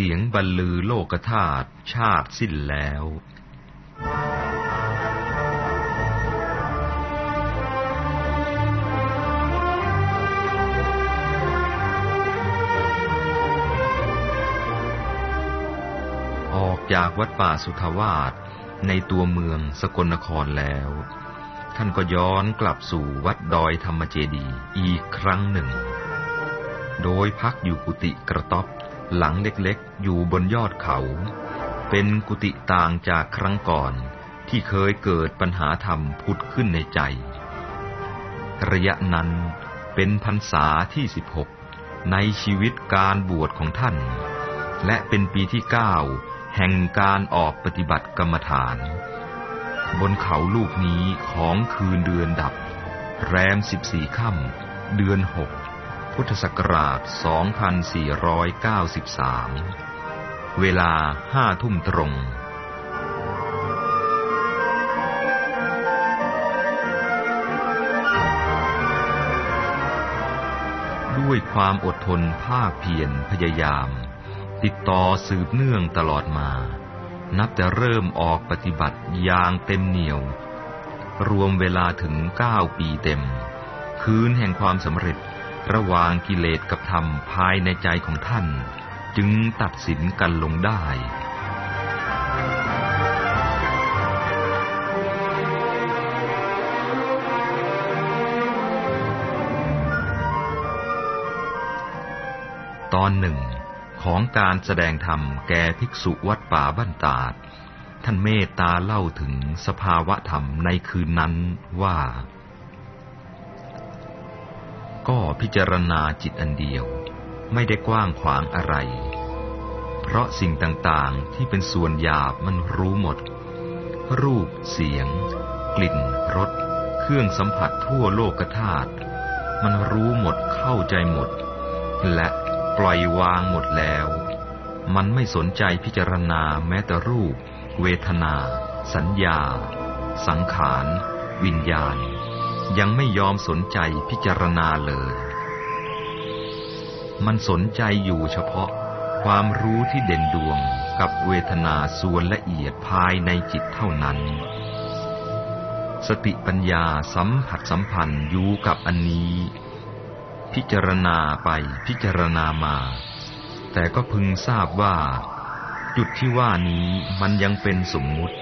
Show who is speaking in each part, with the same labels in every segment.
Speaker 1: สียงบรรลือโลกธาตุชาติสิ้นแล้ว ออกจากวัดป่าสุทาวาสในตัวเมืองสกลนครแล้ว ท่านก็ย้อนกลับสู่วัดดอยธรรมเจดีอีกครั้งหนึ่ง โดยพักอยู่กุฏิกระต๊อบ หลังเล็กๆ อยู่บนยอดเขา เป็นกุฏิต่างจากครั้งก่อนที่เคยเกิดปัญหาธรรมพุดขึ้นในใจ ระยะนั้นเป็นพรรษาที่สิบหกในชีวิตการบวชของท่าน และเป็นปีที่เก้าแห่งการออกปฏิบัติกรรมฐาน บนเขาลูกนี้ของคืนเดือนดับ แรมสิบสี่ค่ำเดือนหก พุทธศักราช 2493 เวลาห้าทุ่มตรง ด้วยความอดทนภาคเพียรพยายาม ติดต่อสืบเนื่องตลอดมา นับแต่เริ่มออกปฏิบัติอย่างเต็มเหนียว รวมเวลาถึงเก้าปีเต็ม คืนแห่งความสำเร็จ ระหว่างกิเลสกับธรรมภายในใจของท่าน จึงตัดสินกันลงได้ตอนหนึ่งของการแสดงธรรมแก่ภิกษุวัดป่าบ้านตาด ท่านเมตตาเล่าถึงสภาวะธรรมในคืนนั้นว่า ก็พิจารณาจิตอันเดียว ไม่ได้กว้างขวางอะไร เพราะสิ่งต่างๆที่เป็นส่วนหยาบมันรู้หมด รูป เสียง กลิ่น รส เครื่องสัมผัสทั่วโลกธาตุ มันรู้หมดเข้าใจหมด และปล่อยวางหมดแล้ว มันไม่สนใจพิจารณาแม้แต่รูป เวทนา สัญญา สังขาร วิญญาณ ยังไม่ยอมสนใจพิจารณาเลย มันสนใจอยู่เฉพาะความรู้ที่เด่นดวงกับเวทนาส่วนละเอียดภายในจิตเท่านั้น สติปัญญาสัมผัสสัมพันธ์อยู่กับอันนี้ พิจารณาไปพิจารณามา แต่ก็พึงทราบว่า จุดที่ว่านี้มันยังเป็นสมมุติ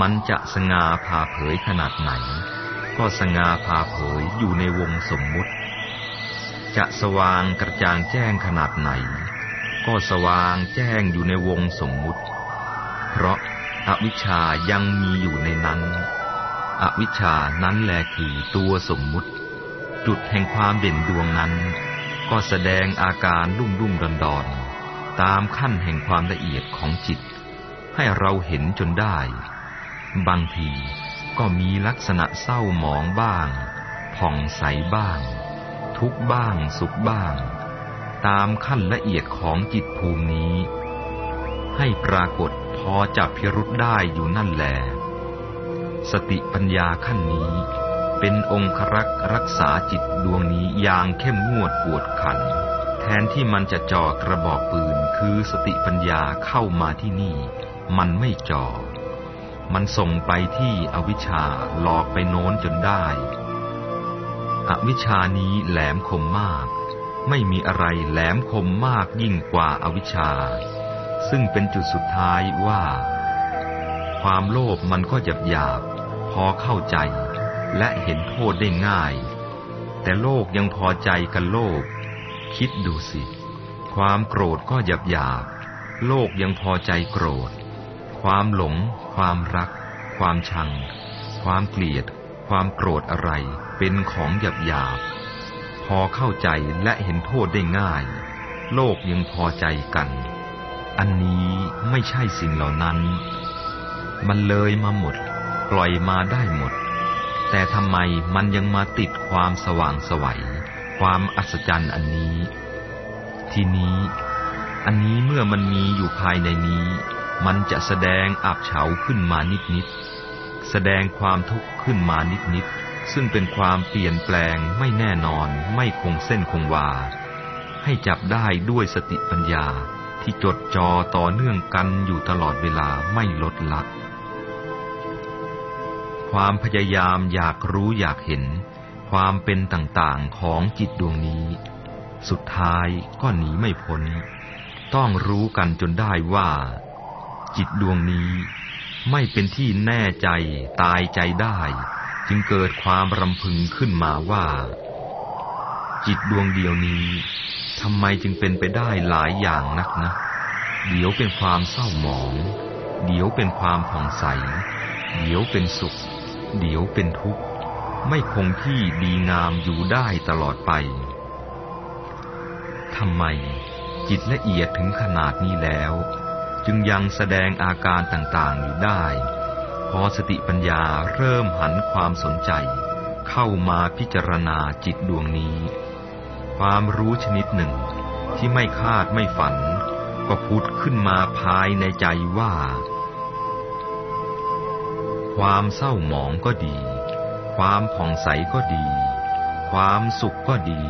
Speaker 1: มันจะสง่าผ่าเผยขนาดไหน ก็สง่าผ่าเผยอยู่ในวงสมมุติ จะสว่างกระจ่างแจ้งขนาดไหน ก็สว่างแจ้งอยู่ในวงสมมุติ เพราะอาวิชชายังมีอยู่ในนั้น อวิชชานั้นแหละคือตัวสมมุติ จุดแห่งความเด่นดวงนั้น ก็แสดงอาการรุ่มรุ่มดอนดอนตามขั้นแห่งความละเอียดของจิต ให้เราเห็นจนได้ บางที ก็มีลักษณะเศร้าหมองบ้าง ผ่องใสบ้าง ทุกบ้างสุขบ้าง ตามขั้นละเอียดของจิตภูมินี้ ให้ปรากฏพอจับพิรุษได้อยู่นั่นแหลสติปัญญาขั้นนี้เป็นองค์ครักรักษาจิตดวงนี้อย่างเข้มงวดปวดขัน แทนที่มันจะจ่อกระบอกปืนคือสติปัญญาเข้ามาที่นี่ มันไม่จ่อ มันส่งไปที่อวิชชาหลอกไปโน้นจนได้ อวิชชานี้แหลมคมมาก ไม่มีอะไรแหลมคมมากยิ่งกว่าอวิชชา ซึ่งเป็นจุดสุดท้ายว่า ความโลภมันก็หยาบหยาบพอเข้าใจ และเห็นโทษได้ง่าย แต่โลกยังพอใจกันโลภคิดดูสิ ความโกรธก็หยาบหยาบโลกยังพอใจโกรธ ความหลง ความรัก ความชัง ความเกลียด ความโกรธอะไร เป็นของหยาบหยาบพอเข้าใจและเห็นโทษได้ง่าย โลกยังพอใจกัน อันนี้ไม่ใช่สิ่งเหล่านั้น มันเลยมาหมด ปล่อยมาได้หมด แต่ทำไมมันยังมาติดความสว่างสวัย ความอัศจรรย์อันนี้ ทีนี้ อันนี้เมื่อมันมีอยู่ภายในนี้ มันจะแสดงอับเฉาขึ้นมานิดนิด แสดงความทุกข์ขึ้นมานิดนิด ซึ่งเป็นความเปลี่ยนแปลงไม่แน่นอนไม่คงเส้นคงวา ให้จับได้ด้วยสติปัญญาที่จดจอต่อเนื่องกันอยู่ตลอดเวลาไม่ลดละ ความพยายามอยากรู้อยากเห็น ความเป็นต่างๆของจิตดวงนี้ สุดท้ายก็หนีไม่พ้น ต้องรู้กันจนได้ว่า จิตดวงนี้ ไม่เป็นที่แน่ใจตายใจได้ จึงเกิดความรำพึงขึ้นมาว่า จิตดวงเดียวนี้ทำไมจึงเป็นไปได้หลายอย่างนักนะ เดี๋ยวเป็นความเศร้าหมอง เดี๋ยวเป็นความผ่องใส เดี๋ยวเป็นสุข เดี๋ยวเป็นทุกข์ ไม่คงที่ดีงามอยู่ได้ตลอดไปทำไมจิตละเอียดถึงขนาดนี้แล้ว จึงยังแสดงอาการต่างๆอยู่ได้ พอสติปัญญาเริ่มหันความสนใจ เข้ามาพิจารณาจิตดวงนี้ ความรู้ชนิดหนึ่งที่ไม่คาดไม่ฝัน ก็พุดขึ้นมาภายในใจว่า ความเศร้าหมองก็ดี ความผ่องใสก็ดี ความสุขก็ดี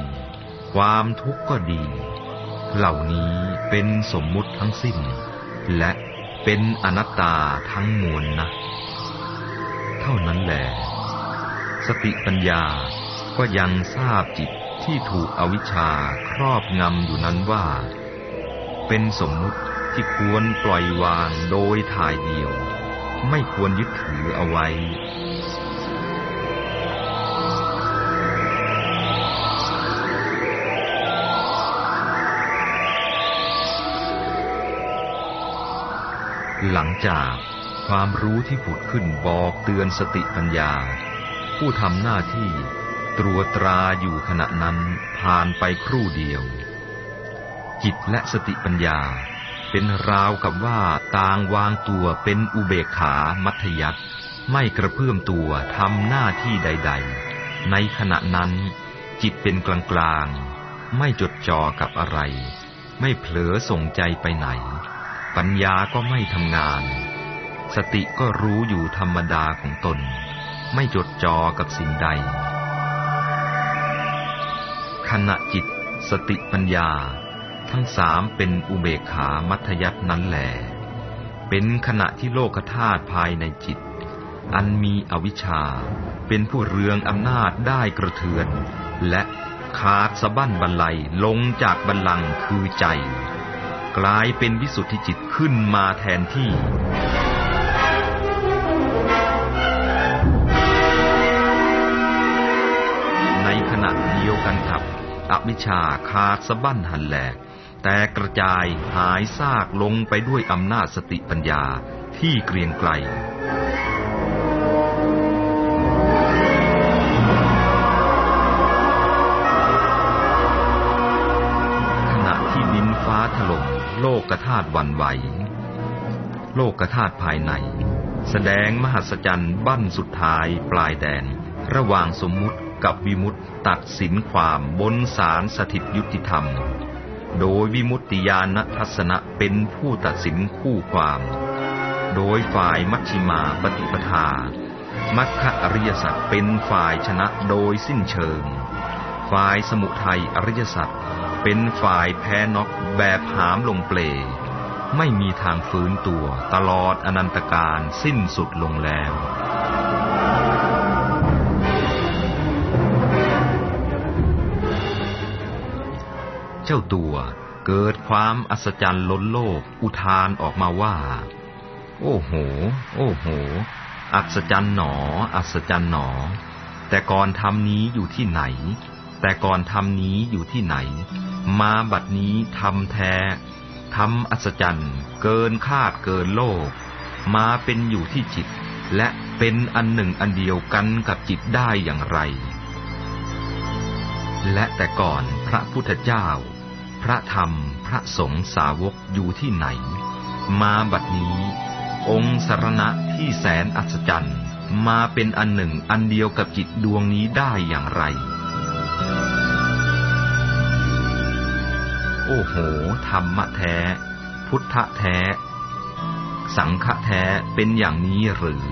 Speaker 1: ความทุกข์ก็ดี เหล่านี้เป็นสมมุติทั้งสิ้น และเป็นอนัตตาทั้งมวลนะ เท่านั้นแหละสติปัญญาก็ยังทราบจิตที่ถูกอวิชชาครอบงำอยู่นั้นว่า เป็นสมมุติที่ควรปล่อยวางโดยถ่ายเดียว ไม่ควรยึดถือเอาไว้ หลังจากความรู้ที่ผุดขึ้นบอกเตือนสติปัญญา ผู้ทำหน้าที่ตรวตราอยู่ขณะนั้นผ่านไปครู่เดียว จิตและสติปัญญา เป็นราวกับว่าต่างวางตัวเป็นอุเบกขามัธยัตไม่กระเพื่อมตัวทำหน้าที่ใด ๆ ในขณะนั้น จิตเป็นกลางๆ ไม่จดจ่อกับอะไร ไม่เผลอส่งใจไปไหน ปัญญาก็ไม่ทำงาน สติก็รู้อยู่ธรรมดาของตน ไม่จดจ่อกับสิ่งใด ขณะจิต สติปัญญา ทั้งสามเป็นอุเบกขามัธยัตนั้นแหลเป็นขณะที่โลกธาตุภายในจิต อันมีอวิชชา เป็นผู้เรืองอำนาจได้กระเทือน และขาดสะบั้นบรรลัยลงจากบัลลังก์คือใจ กลายเป็นวิสุทธิจิตขึ้นมาแทนที่ขณะเดียวกันกับอวิชชาขาดสะบั้นหันแหลก แต่กระจายหายซากลงไปด้วยอำนาจสติปัญญาที่เกรียงไกลขณะที่ดินฟ้าถล่ม โลกกระธาตุวันไหว โลกกระธาตุภายใน แสดงมหัศจรรย์บั้นสุดท้ายปลายแดน ระหว่างสมมุติกับวิมุตตัดสินความบนสารสถิตยุติธรรม โดยวิมุตติญาณทัศนะเป็นผู้ตัดสินคู่ความ โดยฝ่ายมัชชิมาปฏิปทา มัคคะอริยสัจเป็นฝ่ายชนะโดยสิ้นเชิง ฝ่ายสมุทัยอริยสัจ เป็นฝ่ายแพ้น็อกแบบหามลงเปล ไม่มีทางฟื้นตัวตลอดอนันตการสิ้นสุดลงแล้วเจ้าตัวเกิดความอัศจรรย์ล้นโลกอุทานออกมาว่า โอ้โห โอ้โห อัศจรรย์หนอ อัศจรรย์หนอ แต่ก่อนทำนี้อยู่ที่ไหน แต่ก่อนทำนี้อยู่ที่ไหน มาบัดนี้ทำแท้ทำอัศจรรย์ เกินคาดเกินโลก มาเป็นอยู่ที่จิต และเป็นอันหนึ่งอันเดียวกันกับจิตได้อย่างไร และแต่ก่อนพระพุทธเจ้า พระธรรมพระสงฆ์สาวกอยู่ที่ไหน มาบัดนี้ องค์สรณะที่แสนอัศจรรย์ มาเป็นอันหนึ่งอันเดียวกับจิตดวงนี้ได้อย่างไร โอ้โห ธรรมะแท้ พุทธแท้ สังฆแท้เป็นอย่างนี้หรือ